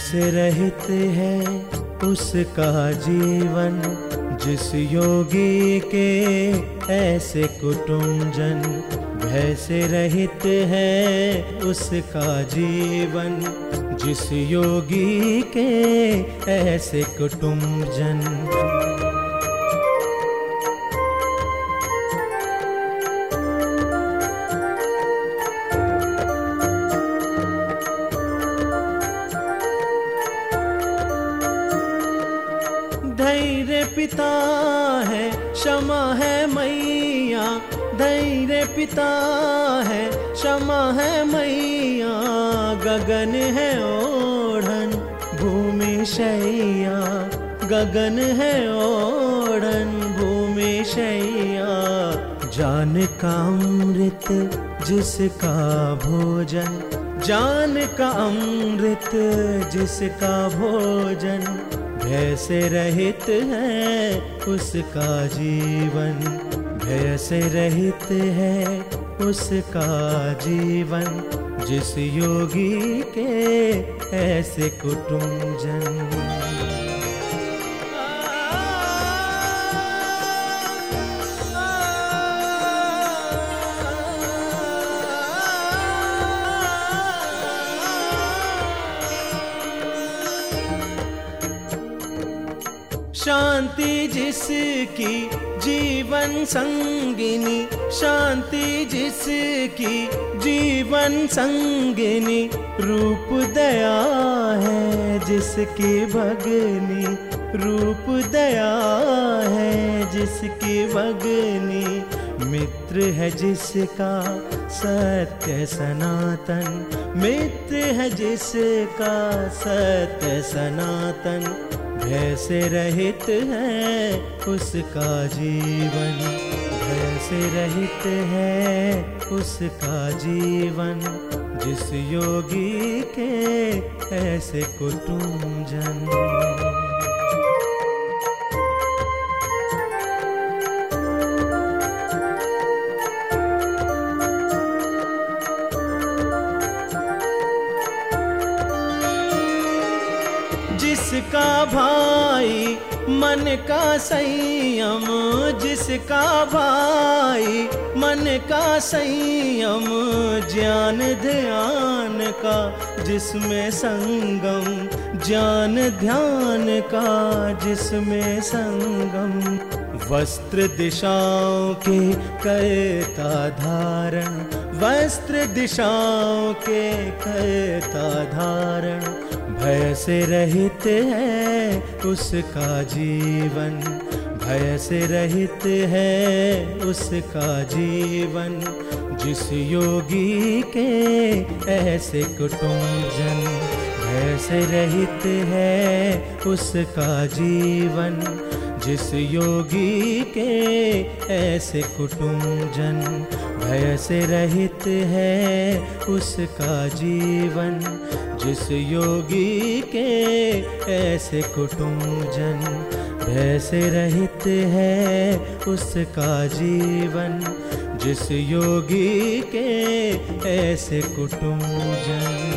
से रहित है उसका जीवन, जिस योगी के ऐसे कुटुंबजन भय से रहित है उसका जीवन, जिस योगी के ऐसे कुटुंबजन। धैर्य पिता है, क्षमा है मैया। धैर्य पिता है, क्षमा है मैया। गगन है ओढ़न भूमि शैया। गगन है ओढ़न भूमि शैया। जान का अमृत जिसका भोजन जान का अमृत जिसका भोजन भय से रहित है, उसका जीवन। भय से रहित है, उसका जीवन। जिस योगी के ऐसे कुटुंबजन। शांति जिसकी जीवन संगिनी, शांति जिसकी जीवन संगिनी, रूप दया है जिसकी भगनी, रूप दया है जिसकी भगनी, मित्र है जिसका सत्य सनातन, मित्र है जिसका सत्य सनातन। भय से रहित है उसका जीवन। भय से रहित है उसका जीवन। जिस योगी के ऐसे कुटुंबजन। जिसका भाई, मन का संयम, जिसका भाई, मन का संयम, ज्ञान ध्यान का, जिसमें संगम, ज्ञान ध्यान का, जिसमें संगम। वस्त्र दिशाओं के करता धारण, वस्त्र दिशाओं के करता धारण भय से रहित है उसका जीवन भय से रहित है उसका जीवन। जिस योगी के ऐसे कुटुंबजन भय से रहित है उसका जीवन जिस योगी के ऐसे कुटुंबजन भय से रहित है उसका जीवन। जिस योगी के ऐसे कुटुंबजन भय से रहित है उसका जीवन। जिस योगी के ऐसे कुटुंबजन